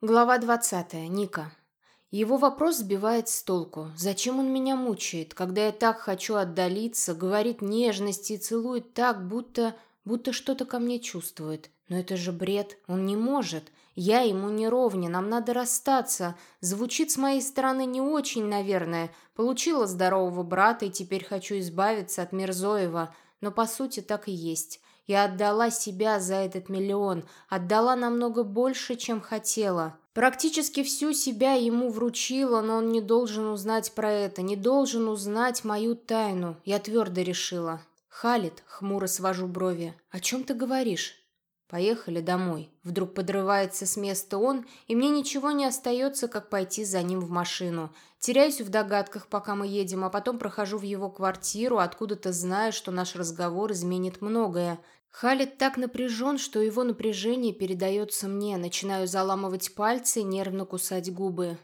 Глава 20. Ника. Его вопрос сбивает с толку. Зачем он меня мучает, когда я так хочу отдалиться, говорит нежности и целует так, будто... будто что-то ко мне чувствует. Но это же бред. Он не может. Я ему не ровня, нам надо расстаться. Звучит с моей стороны не очень, наверное. Получила здорового брата и теперь хочу избавиться от Мирзоева. Но по сути так и есть. Я отдала себя за этот миллион, отдала намного больше, чем хотела. Практически всю себя ему вручила, но он не должен узнать про это, не должен узнать мою тайну. Я твердо решила. Халит, хмуро свожу брови. О чем ты говоришь? Поехали домой. Вдруг подрывается с места он, и мне ничего не остается, как пойти за ним в машину. Теряюсь в догадках, пока мы едем, а потом прохожу в его квартиру, откуда-то зная, что наш разговор изменит многое. Халит так напряжен, что его напряжение передается мне. Начинаю заламывать пальцы нервно кусать губы.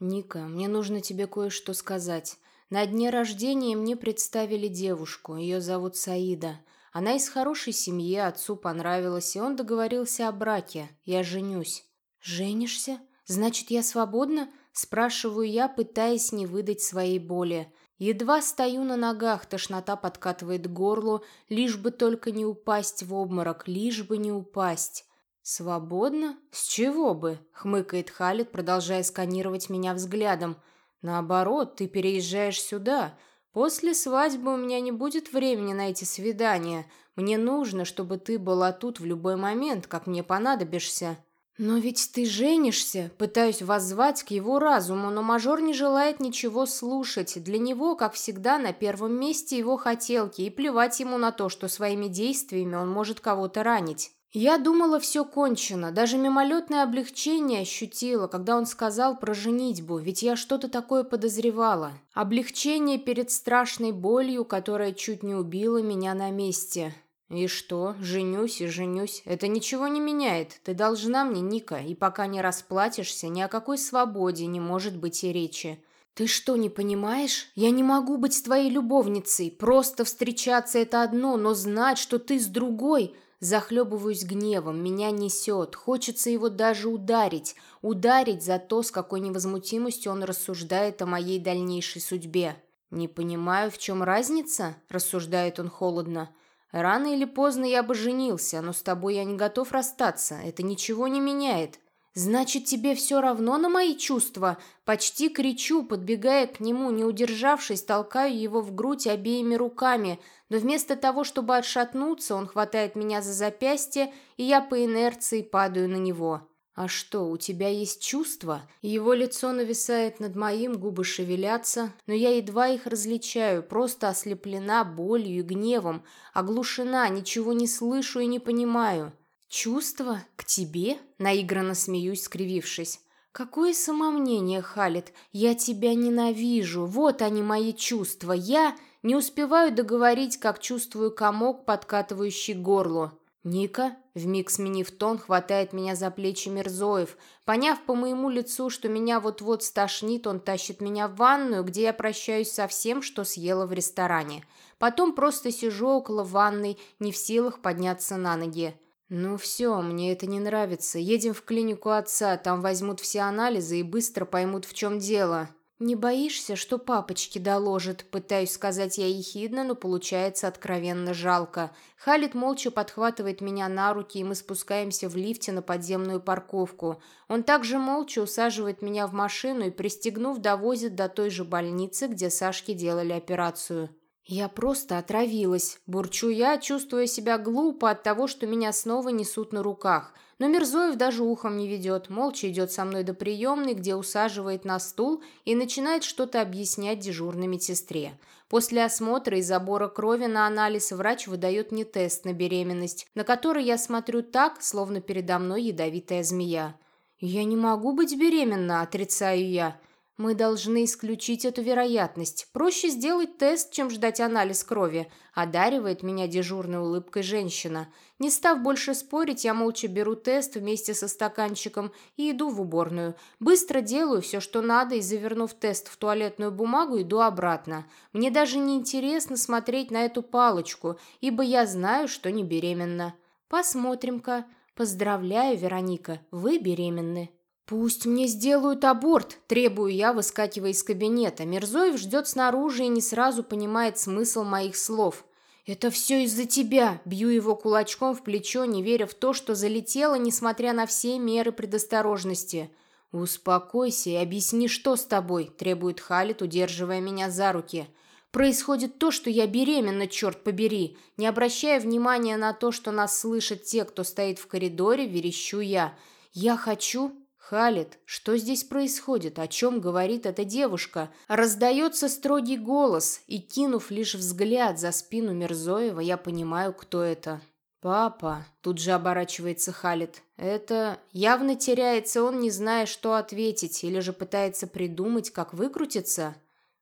«Ника, мне нужно тебе кое-что сказать. На дне рождения мне представили девушку. Ее зовут Саида. Она из хорошей семьи, отцу понравилась, и он договорился о браке. Я женюсь». «Женишься? Значит, я свободна?» Спрашиваю я, пытаясь не выдать своей боли. Едва стою на ногах, тошнота подкатывает к горлу, лишь бы только не упасть в обморок, лишь бы не упасть. «Свободно? С чего бы?» — хмыкает Халит, продолжая сканировать меня взглядом. «Наоборот, ты переезжаешь сюда. После свадьбы у меня не будет времени на эти свидания. Мне нужно, чтобы ты была тут в любой момент, как мне понадобишься». «Но ведь ты женишься!» Пытаюсь воззвать к его разуму, но мажор не желает ничего слушать. Для него, как всегда, на первом месте его хотелки, и плевать ему на то, что своими действиями он может кого-то ранить. Я думала, все кончено, даже мимолетное облегчение ощутила, когда он сказал про женитьбу, ведь я что-то такое подозревала. Облегчение перед страшной болью, которая чуть не убила меня на месте. «И что? Женюсь и женюсь. Это ничего не меняет. Ты должна мне, Ника, и пока не расплатишься, ни о какой свободе не может быть и речи». «Ты что, не понимаешь? Я не могу быть твоей любовницей. Просто встречаться — это одно, но знать, что ты с другой...» Захлебываюсь гневом, меня несет, хочется его даже ударить. Ударить за то, с какой невозмутимостью он рассуждает о моей дальнейшей судьбе. «Не понимаю, в чем разница?» – рассуждает он холодно. Рано или поздно я бы женился, но с тобой я не готов расстаться. Это ничего не меняет. Значит, тебе все равно на мои чувства? Почти кричу, подбегая к нему, не удержавшись, толкаю его в грудь обеими руками. Но вместо того, чтобы отшатнуться, он хватает меня за запястье, и я по инерции падаю на него. «А что, у тебя есть чувства?» Его лицо нависает над моим, губы шевелятся, но я едва их различаю, просто ослеплена болью и гневом, оглушена, ничего не слышу и не понимаю. «Чувства? К тебе?» — наигранно смеюсь, скривившись. «Какое самомнение, Халит! Я тебя ненавижу! Вот они, мои чувства! Я...» Не успеваю договорить, как чувствую комок, подкатывающий горло. «Ника?» — вмиг сменив тон, хватает меня за плечи Мирзоев. Поняв по моему лицу, что меня вот-вот стошнит, он тащит меня в ванную, где я прощаюсь со всем, что съела в ресторане. Потом просто сижу около ванной, не в силах подняться на ноги. «Ну все, мне это не нравится. Едем в клинику отца, там возьмут все анализы и быстро поймут, в чем дело». «Не боишься, что папочке доложит?» Пытаюсь сказать я ехидно, но получается откровенно жалко. Халит молча подхватывает меня на руки, и мы спускаемся в лифте на подземную парковку. Он также молча усаживает меня в машину и, пристегнув, довозит до той же больницы, где Сашке делали операцию. «Я просто отравилась», – бурчу я, чувствуя себя глупо от того, что меня снова несут на руках – но Мирзоев даже ухом не ведет, молча идет со мной до приемной, где усаживает на стул и начинает что-то объяснять дежурной медсестре. После осмотра и забора крови на анализ врач выдает мне тест на беременность, на который я смотрю так, словно передо мной ядовитая змея. «Я не могу быть беременна», – отрицаю я. Мы должны исключить эту вероятность. Проще сделать тест, чем ждать анализ крови. Одаривает меня дежурной улыбкой женщина. Не став больше спорить, я молча беру тест вместе со стаканчиком и иду в уборную. Быстро делаю все, что надо, и, завернув тест в туалетную бумагу, иду обратно. Мне даже не интересно смотреть на эту палочку, ибо я знаю, что не беременна. Посмотрим-ка. Поздравляю, Вероника, вы беременны. «Пусть мне сделают аборт», – требую я, выскакивая из кабинета. Мирзоев ждет снаружи и не сразу понимает смысл моих слов. «Это все из-за тебя!» – бью его кулачком в плечо, не веря в то, что залетело, несмотря на все меры предосторожности. «Успокойся и объясни, что с тобой», – требует Халит, удерживая меня за руки. «Происходит то, что я беременна, черт побери!» Не обращая внимания на то, что нас слышат те, кто стоит в коридоре, верещу я. «Я хочу...» «Халид, что здесь происходит? О чем говорит эта девушка?» Раздается строгий голос, и, кинув лишь взгляд за спину Мирзоева, я понимаю, кто это. «Папа», — тут же оборачивается Халид, — «это...» Явно теряется он, не зная, что ответить, или же пытается придумать, как выкрутиться.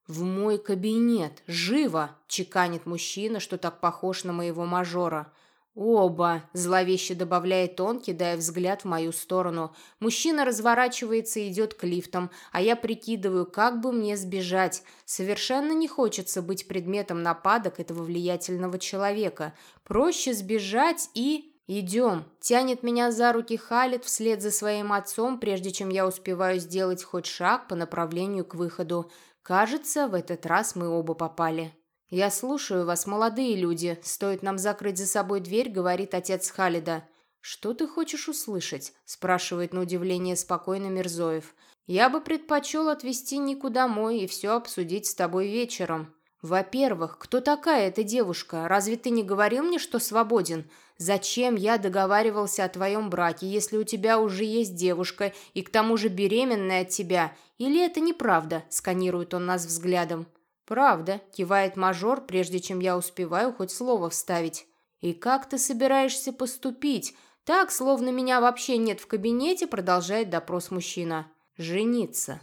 «В мой кабинет! Живо!» — чеканит мужчина, что так похож на моего мажора. «Оба!» – зловеще добавляет он, кидая взгляд в мою сторону. Мужчина разворачивается и идет к лифтам, а я прикидываю, как бы мне сбежать. Совершенно не хочется быть предметом нападок этого влиятельного человека. Проще сбежать и... «Идем!» – тянет меня за руки Халит вслед за своим отцом, прежде чем я успеваю сделать хоть шаг по направлению к выходу. Кажется, в этот раз мы оба попали. «Я слушаю вас, молодые люди. Стоит нам закрыть за собой дверь», — говорит отец Халида. «Что ты хочешь услышать?» — спрашивает на удивление спокойно Мирзоев. «Я бы предпочел отвезти Нику домой и все обсудить с тобой вечером». «Во-первых, кто такая эта девушка? Разве ты не говорил мне, что свободен? Зачем я договаривался о твоем браке, если у тебя уже есть девушка и к тому же беременная от тебя? Или это неправда?» — сканирует он нас взглядом. «Правда», — кивает мажор, прежде чем я успеваю хоть слово вставить. «И как ты собираешься поступить? Так, словно меня вообще нет в кабинете», — продолжает допрос мужчина. «Жениться».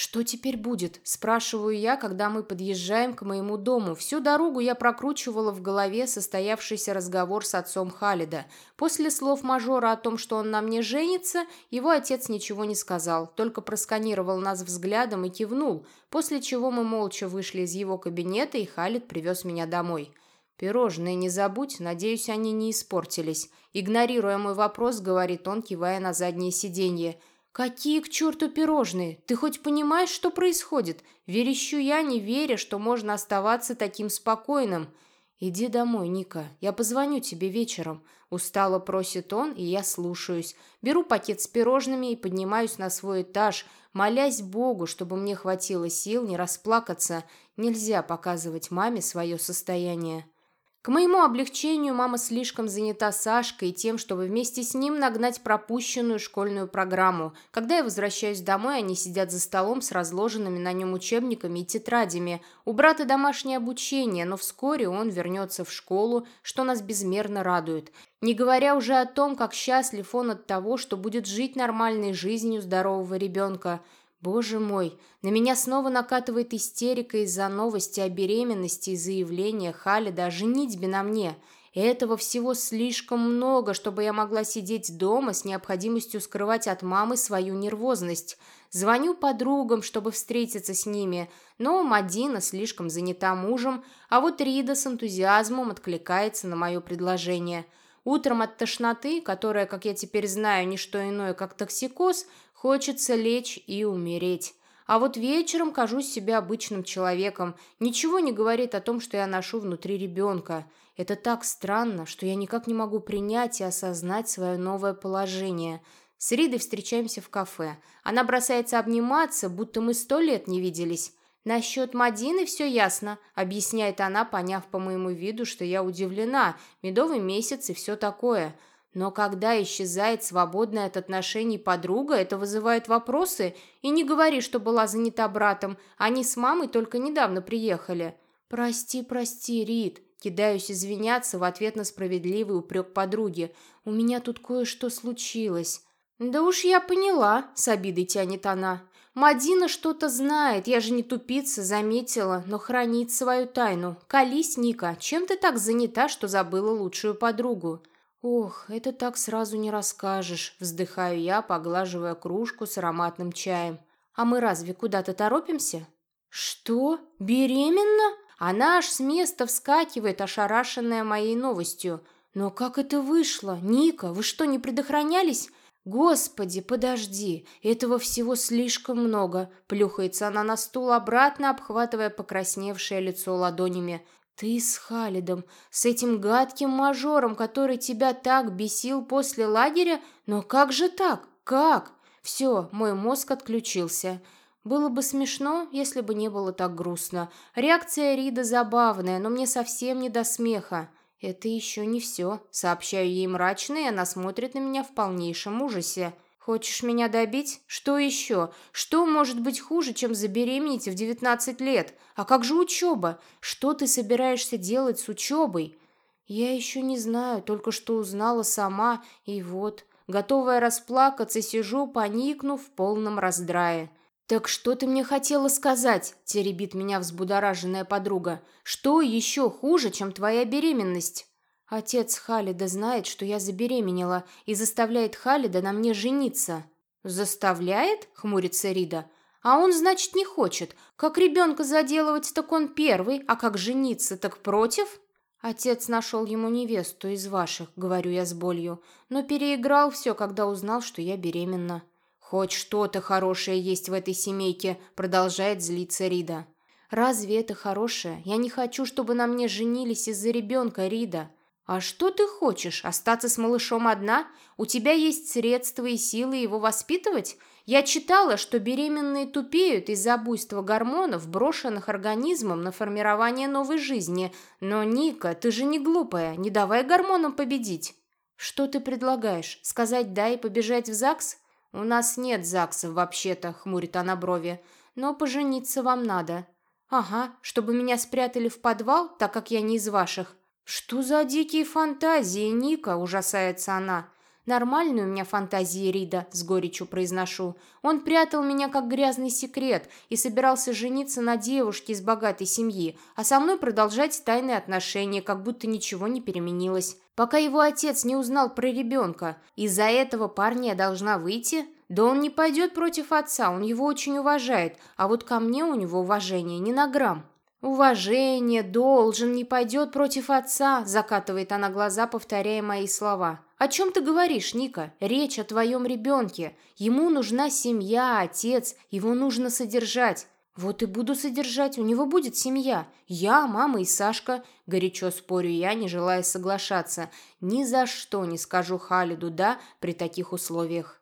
«Что теперь будет?» – спрашиваю я, когда мы подъезжаем к моему дому. Всю дорогу я прокручивала в голове состоявшийся разговор с отцом Халида. После слов мажора о том, что он на мне женится, его отец ничего не сказал, только просканировал нас взглядом и кивнул, после чего мы молча вышли из его кабинета, и Халид привез меня домой. «Пирожные не забудь, надеюсь, они не испортились». Игнорируя мой вопрос, говорит он, кивая на заднее сиденье – «Какие к черту пирожные? Ты хоть понимаешь, что происходит? Верещу я, не веря, что можно оставаться таким спокойным». «Иди домой, Ника, я позвоню тебе вечером», — устало просит он, и я слушаюсь. Беру пакет с пирожными и поднимаюсь на свой этаж, молясь Богу, чтобы мне хватило сил не расплакаться. Нельзя показывать маме свое состояние. К моему облегчению мама слишком занята Сашкой и тем, чтобы вместе с ним нагнать пропущенную школьную программу. Когда я возвращаюсь домой, они сидят за столом с разложенными на нем учебниками и тетрадями. У брата домашнее обучение, но вскоре он вернется в школу, что нас безмерно радует. Не говоря уже о том, как счастлив он от того, что будет жить нормальной жизнью здорового ребенка – Боже мой, на меня снова накатывает истерика из-за новости о беременности и заявления Халида о женитьбе на мне. Этого всего слишком много, чтобы я могла сидеть дома с необходимостью скрывать от мамы свою нервозность. Звоню подругам, чтобы встретиться с ними, но Мадина слишком занята мужем, а вот Рида с энтузиазмом откликается на мое предложение – Утром от тошноты, которая, как я теперь знаю, не что иное, как токсикоз, хочется лечь и умереть. А вот вечером кажусь себе обычным человеком. Ничего не говорит о том, что я ношу внутри ребенка. Это так странно, что я никак не могу принять и осознать свое новое положение. С Ридой встречаемся в кафе. Она бросается обниматься, будто мы сто лет не виделись. «Насчет Мадины все ясно», — объясняет она, поняв по моему виду, что я удивлена, медовый месяц и все такое. Но когда исчезает свободная от отношений подруга, это вызывает вопросы. И не говори, что была занята братом. Они с мамой только недавно приехали. «Прости, прости, Рит», Кидаюсь извиняться в ответ на справедливый упрек подруги. «У меня тут кое-что случилось». «Да уж я поняла», — с обидой тянет она. Мадина что-то знает, я же не тупица, заметила, но хранит свою тайну. Колись, Ника, чем ты так занята, что забыла лучшую подругу? Ох, это так сразу не расскажешь, вздыхаю я, поглаживая кружку с ароматным чаем. А мы разве куда-то торопимся? Что? Беременна? Она аж с места вскакивает, ошарашенная моей новостью. Но как это вышло? Ника, вы что, не предохранялись? «Господи, подожди, этого всего слишком много!» Плюхается она на стул обратно, обхватывая покрасневшее лицо ладонями. «Ты с Халидом, с этим гадким мажором, который тебя так бесил после лагеря? Но как же так? Как?» Все, мой мозг отключился. Было бы смешно, если бы не было так грустно. Реакция Рида забавная, но мне совсем не до смеха. «Это еще не все», — сообщаю ей мрачно, и она смотрит на меня в полнейшем ужасе. «Хочешь меня добить? Что еще? Что может быть хуже, чем забеременеть в 19 лет? А как же учеба? Что ты собираешься делать с учебой?» «Я еще не знаю, только что узнала сама, и вот...» Готовая расплакаться, сижу, поникнув в полном раздрае. «Так что ты мне хотела сказать?» – теребит меня взбудораженная подруга. «Что еще хуже, чем твоя беременность?» Отец Халида знает, что я забеременела, и заставляет Халида на мне жениться. «Заставляет?» – хмурится Рида. «А он, значит, не хочет. Как ребенка заделывать, так он первый, а как жениться, так против?» «Отец нашел ему невесту из ваших», — говорю я с болью, но переиграл все, когда узнал, что я беременна. «Хоть что-то хорошее есть в этой семейке», — продолжает злиться Рида. «Разве это хорошее? Я не хочу, чтобы на мне женились из-за ребенка, Рида». «А что ты хочешь? Остаться с малышом одна? У тебя есть средства и силы его воспитывать? Я читала, что беременные тупеют из-за буйства гормонов, брошенных организмом на формирование новой жизни. Но, Ника, ты же не глупая, не давай гормонам победить». «Что ты предлагаешь? Сказать «да» и побежать в ЗАГС?» «У нас нет ЗАГСов вообще-то», — хмурит она брови. «Но пожениться вам надо». «Ага, чтобы меня спрятали в подвал, так как я не из ваших». «Что за дикие фантазии, Ника?» – ужасается она. «Нормальные у меня фантазии, Рида», – с горечью произношу. «Он прятал меня как грязный секрет и собирался жениться на девушке из богатой семьи, а со мной продолжать тайные отношения, как будто ничего не переменилось. Пока его отец не узнал про ребенка. Из-за этого парня я должна выйти? Да он не пойдет против отца, он его очень уважает, а вот ко мне у него уважения не на грамм». «Уважение, должен, не пойдет против отца», — закатывает она глаза, повторяя мои слова. «О чем ты говоришь, Ника? Речь о твоем ребенке. Ему нужна семья, отец, его нужно содержать». «Вот и буду содержать, у него будет семья. Я, мама и Сашка». Горячо спорю я, не желая соглашаться. Ни за что не скажу Халиду «да» при таких условиях.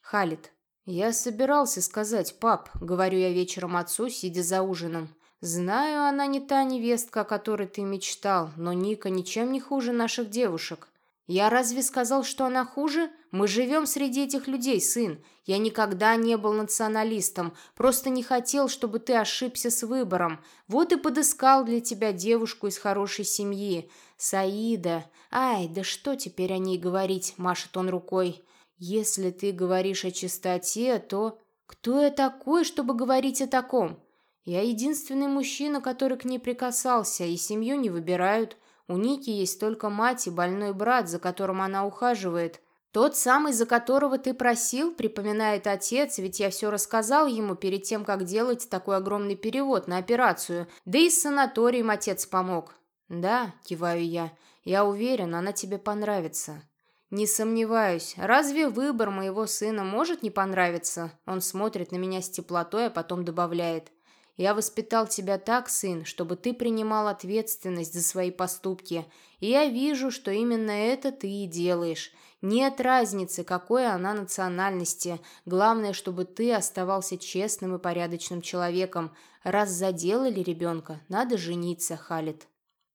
Халид. «Я собирался сказать, пап», — говорю я вечером отцу, сидя за ужином. «Знаю, она не та невестка, о которой ты мечтал, но Ника ничем не хуже наших девушек. Я разве сказал, что она хуже? Мы живем среди этих людей, сын. Я никогда не был националистом, просто не хотел, чтобы ты ошибся с выбором. Вот и подыскал для тебя девушку из хорошей семьи. Саида. Ай, да что теперь о ней говорить?» – машет он рукой. «Если ты говоришь о чистоте, то...» «Кто я такой, чтобы говорить о таком?» Я единственный мужчина, который к ней прикасался, и семью не выбирают. У Ники есть только мать и больной брат, за которым она ухаживает. Тот самый, за которого ты просил, припоминает отец, ведь я все рассказал ему перед тем, как делать такой огромный перевод на операцию. Да и с санаторием отец помог. Да, киваю я. Я уверен, она тебе понравится. Не сомневаюсь. Разве выбор моего сына может не понравиться? Он смотрит на меня с теплотой, а потом добавляет. Я воспитал тебя так, сын, чтобы ты принимал ответственность за свои поступки. И я вижу, что именно это ты и делаешь. Нет разницы, какой она национальности. Главное, чтобы ты оставался честным и порядочным человеком. Раз заделали ребенка, надо жениться, Халит.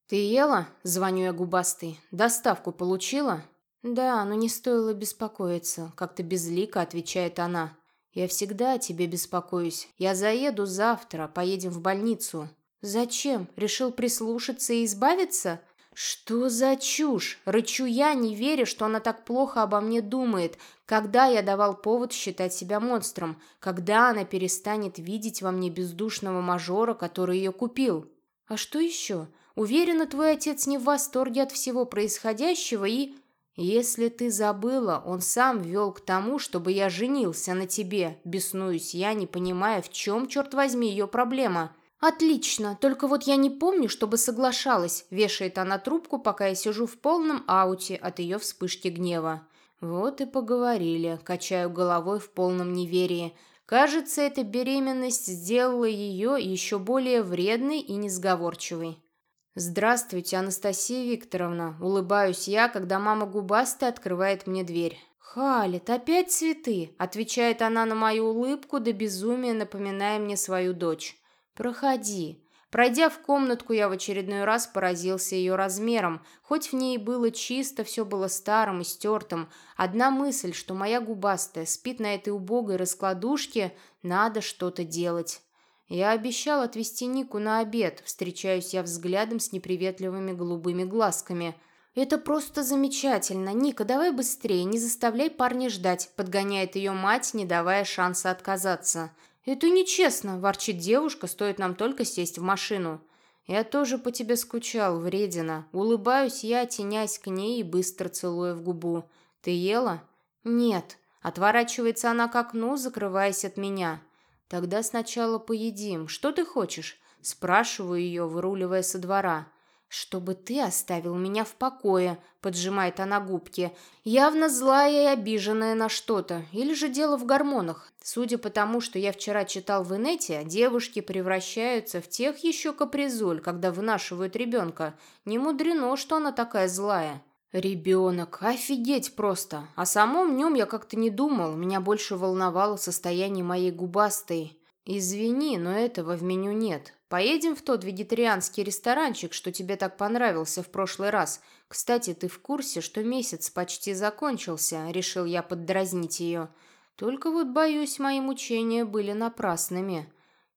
«Ты ела?» – звоню я губастый. «Доставку получила?» «Да, но не стоило беспокоиться», – как-то безлико отвечает она. «Я всегда о тебе беспокоюсь. Я заеду завтра, поедем в больницу». «Зачем? Решил прислушаться и избавиться?» «Что за чушь? Рычу я, не веря, что она так плохо обо мне думает. Когда я давал повод считать себя монстром? Когда она перестанет видеть во мне бездушного мажора, который ее купил? А что еще? Уверена, твой отец не в восторге от всего происходящего и...» «Если ты забыла, он сам вел к тому, чтобы я женился на тебе», беснуюсь я, не понимая, в чем, черт возьми, ее проблема. «Отлично, только вот я не помню, чтобы соглашалась», вешает она трубку, пока я сижу в полном ауте от ее вспышки гнева. Вот и поговорили, качаю головой в полном неверии. Кажется, эта беременность сделала ее еще более вредной и несговорчивой. «Здравствуйте, Анастасия Викторовна!» Улыбаюсь я, когда мама губастая открывает мне дверь. «Халит, опять цветы?» Отвечает она на мою улыбку до безумия, напоминая мне свою дочь. «Проходи». Пройдя в комнатку, я в очередной раз поразился ее размером. Хоть в ней было чисто, все было старым и стертым. Одна мысль, что моя губастая спит на этой убогой раскладушке, надо что-то делать. Я обещал отвезти Нику на обед, встречаюсь я взглядом с неприветливыми голубыми глазками. «Это просто замечательно. Ника, давай быстрее, не заставляй парня ждать», подгоняет ее мать, не давая шанса отказаться. «Это нечестно», – ворчит девушка, стоит нам только сесть в машину. «Я тоже по тебе скучал, вредина». Улыбаюсь я, тенясь к ней и быстро целуя в губу. «Ты ела?» «Нет». Отворачивается она к окну, закрываясь от меня. «Тогда сначала поедим. Что ты хочешь?» Спрашиваю ее, выруливая со двора. «Чтобы ты оставил меня в покое», — поджимает она губки. Явно злая и обиженная на что-то. Или же дело в гормонах. Судя по тому, что я вчера читал в инете, девушки превращаются в тех еще капризуль, когда вынашивают ребенка. Не мудрено, что она такая злая. Ребенок, офигеть просто. О самом нем я как-то не думал, меня больше волновало состояние моей губастой. «Извини, но этого в меню нет. Поедем в тот вегетарианский ресторанчик, что тебе так понравился в прошлый раз. Кстати, ты в курсе, что месяц почти закончился?» Решил я поддразнить ее. Только вот, боюсь, мои мучения были напрасными.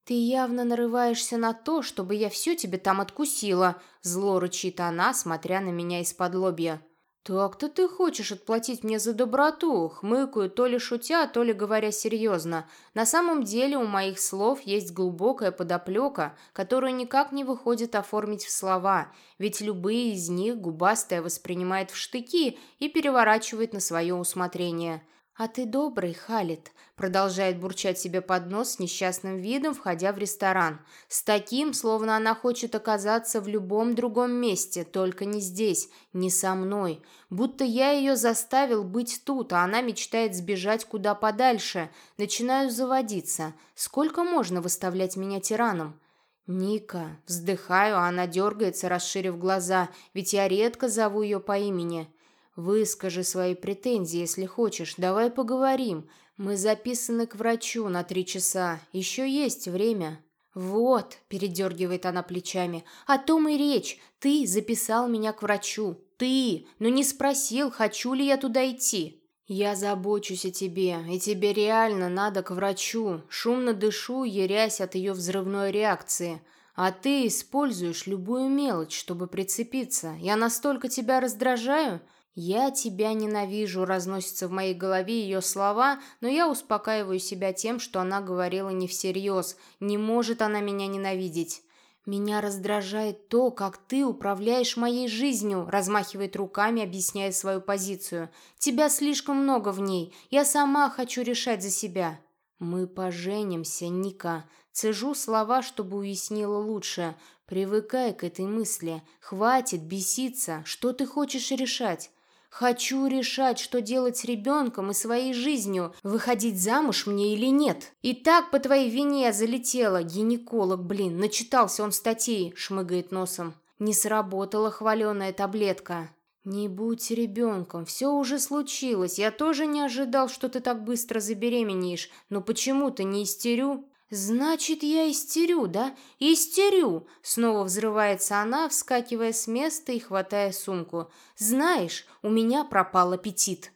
«Ты явно нарываешься на то, чтобы я все тебе там откусила», зло рычит она, смотря на меня из-под лобья. «Так-то ты хочешь отплатить мне за доброту?» Хмыкаю, то ли шутя, то ли говоря серьезно. На самом деле у моих слов есть глубокая подоплека, которую никак не выходит оформить в слова, ведь любые из них губастая воспринимает в штыки и переворачивает на свое усмотрение – «А ты добрый, Халит», — продолжает бурчать себе под нос с несчастным видом, входя в ресторан. С таким, словно она хочет оказаться в любом другом месте, только не здесь, не со мной. Будто я ее заставил быть тут, а она мечтает сбежать куда подальше. Начинаю заводиться. Сколько можно выставлять меня тираном? «Ника!» Вздыхаю, а она дергается, расширив глаза, ведь я редко зову ее по имени. «Выскажи свои претензии, если хочешь. Давай поговорим. Мы записаны к врачу на три часа. Еще есть время». «Вот», — передергивает она плечами, — «о том и речь. Ты записал меня к врачу. Ты, но не спросил, хочу ли я туда идти». «Я забочусь о тебе, и тебе реально надо к врачу». Шумно дышу, ерясь от ее взрывной реакции. «А ты используешь любую мелочь, чтобы прицепиться. Я настолько тебя раздражаю?» «Я тебя ненавижу», — разносятся в моей голове ее слова, но я успокаиваю себя тем, что она говорила не всерьез. Не может она меня ненавидеть. «Меня раздражает то, как ты управляешь моей жизнью», — размахивает руками, объясняя свою позицию. «Тебя слишком много в ней. Я сама хочу решать за себя». «Мы поженимся, Ника». Цежу слова, чтобы уяснила лучше. Привыкай к этой мысли. Хватит беситься. Что ты хочешь решать? Хочу решать, что делать с ребенком и своей жизнью, выходить замуж мне или нет. И так по твоей вине я залетела, гинеколог, блин, начитался он статей, шмыгает носом. Не сработала хваленая таблетка. «Не будь ребенком, все уже случилось. Я тоже не ожидал, что ты так быстро забеременеешь. Но почему ты не истерю?» «Значит, я истерю, да? Истерю!» Снова взрывается она, вскакивая с места и хватая сумку. «Знаешь, у меня пропал аппетит».